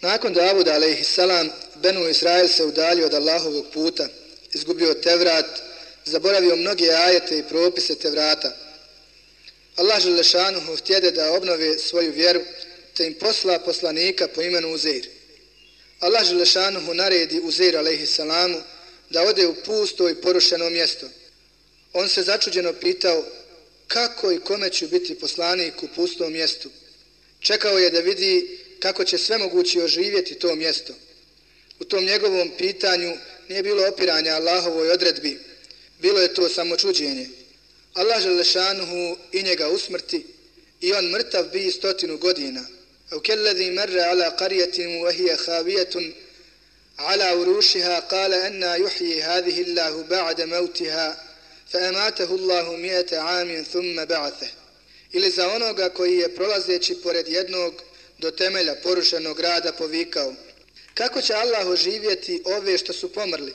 Nakon Davuda, alaihissalam, Benu Israel se udalio od Allahovog puta, izgubio Tevrat, zaboravio mnoge ajete i propise Tevrata. Allah Želešanuhu htjede da obnove svoju vjeru, te im posla poslanika po imenu Uzeir. Allah Želešanuhu naredi Uzeir, alaihissalamu, da ode u pusto i porušeno mjesto. On se začuđeno pitao kako i kome ću biti poslanik u pustom mjestu. Čekao je da vidi kako će sve mogući oživjeti to mjesto. U tom njegovom pitanju nije bilo opiranja Allahovoj odredbi, bilo je to samo čuđenje. Allah želešanuhu i njega usmrti i on mrtav bi stotinu godina. U kelladhi marra ala qarijatin wa khavijetun ala urušiha kala enna juhji hadihi Allahu ba'da mautiha fa amatahu Allahu mijete amin thumma ba'athe. Ili za onoga koji je prolazeći pored jednog do temelja porušenog grada povikao kako će Allah oživjeti ove što su pomrli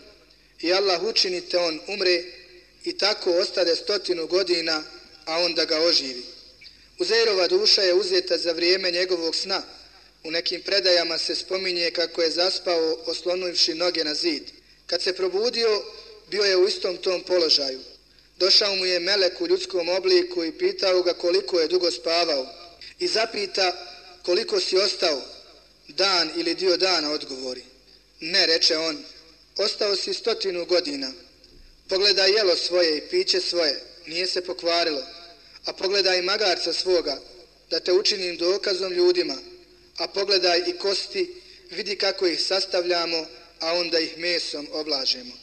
i Allah učinite on umre i tako ostade stotinu godina a onda ga oživi. Uzeirova duša je uzeta za vrijeme njegovog sna. U nekim predajama se spominje kako je zaspao oslonivši noge na zid. Kad se probudio, bio je u istom tom položaju. Došao mu je melek u ljudskom obliku i pitao ga koliko je dugo spavao. I zapita koliko si ostao, dan ili dio dana odgovori. Ne, reče on, ostao si stotinu godina. Pogledaj jelo svoje i piće svoje, nije se pokvarilo. A pogledaj magarca svoga, da te učinim dokazom ljudima. A pogledaj i kosti, vidi kako ih sastavljamo, a onda ih mesom oblažemo.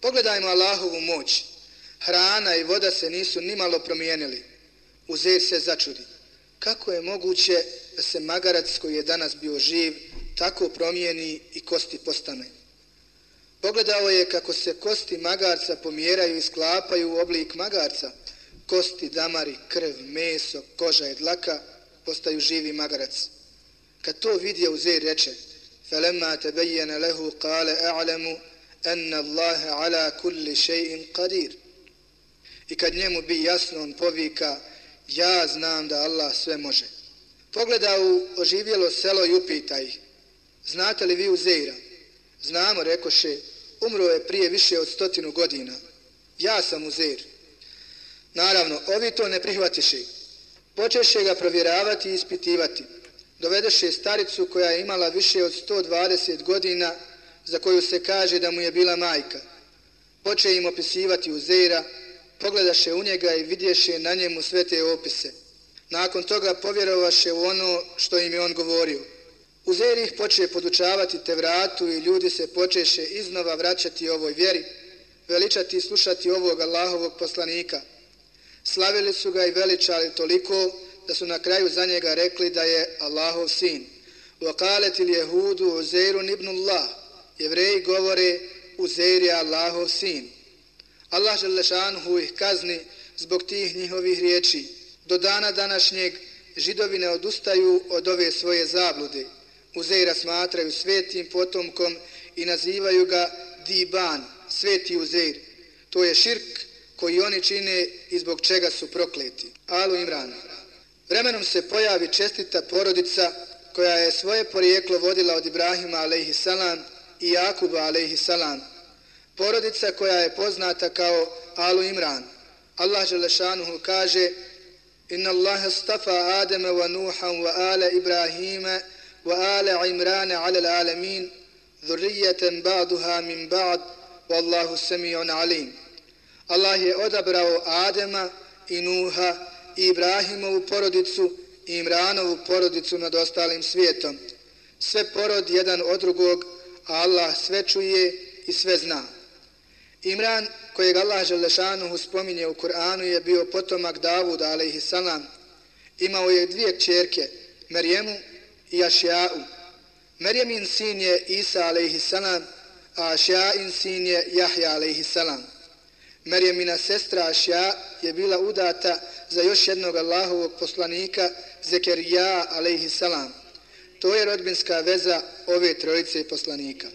Pogledajmo Allahovu moć. Hrana i voda se nisu nimalo promijenili. Uzer se začudi. Kako je moguće se magarac koji je danas bio živ tako promijeni i kosti postane. Pogledao je kako se kosti magarca pomjeraju i sklapaju u oblik magarca. Kosti, damari, krv, meso, koža i dlaka postaju živi magarac. Kad to vidio Uzeir reče فَلَمَّا تَبَيَّنَ لَهُ قَالَ أَعْلَمُ أَنَّ اللَّهَ عَلَى كُلِّ شَيْءٍ قَدِيرٍ I kad njemu bi jasno on povika ja znam da Allah sve može. Pogleda u oživjelo selo i upita ih. Znate li vi Uzeira? Znamo, rekoše, umro je prije više od stotinu godina. Ja sam Uzeir. Naravno, ovi to ne prihvatiše. Počeše ga provjeravati i ispitivati. Dovedeše staricu koja je imala više od 120 godina za koju se kaže da mu je bila majka. Poče im opisivati Uzeira, pogledaše u njega i vidješe na njemu sve te opise. Nakon toga povjerovaše u ono što im je on govorio. Uzer ih poče podučavati te vratu i ljudi se počeše iznova vraćati ovoj vjeri, veličati i slušati ovog Allahovog poslanika. Slavili su ga i veličali toliko da su na kraju za njega rekli da je Allahov sin. Vokalet اليهود jehudu ابن الله Jevreji govore Uzeir je Allahov sin. Allah Želešanhu ih kazni zbog tih njihovih riječi do dana današnjeg židovi ne odustaju od ove svoje zablude. Uzeira smatraju svetim potomkom i nazivaju ga Diban, sveti Uzeir. To je širk koji oni čine i zbog čega su prokleti. Alu Imran. Vremenom se pojavi čestita porodica koja je svoje porijeklo vodila od Ibrahima a.s. i Jakuba a.s. Porodica koja je poznata kao Alu Imran. Allah Želešanuhu kaže إن الله اصطفى آدم ونوحا وآل إبراهيم وآل عمران على العالمين ذرية بعضها من بعض والله السميع عليم Allah je odabrao Adema i Nuha i Ibrahimovu porodicu i Imranovu porodicu nad ostalim svijetom. Sve porod jedan od drugog, a Allah sve čuje i sve zna. Imran kojeg Allah Želešanuhu spominje u Kur'anu je bio potomak Davuda a.s. Imao je dvije čerke, Merjemu i Ašja'u. Merjemin sin je Isa a.s. a Ašja'in sin je Jahja a.s. Merjemina sestra Ašja je bila udata za još jednog Allahovog poslanika Zekerija a.s. To je rodbinska veza ove trojice poslanika.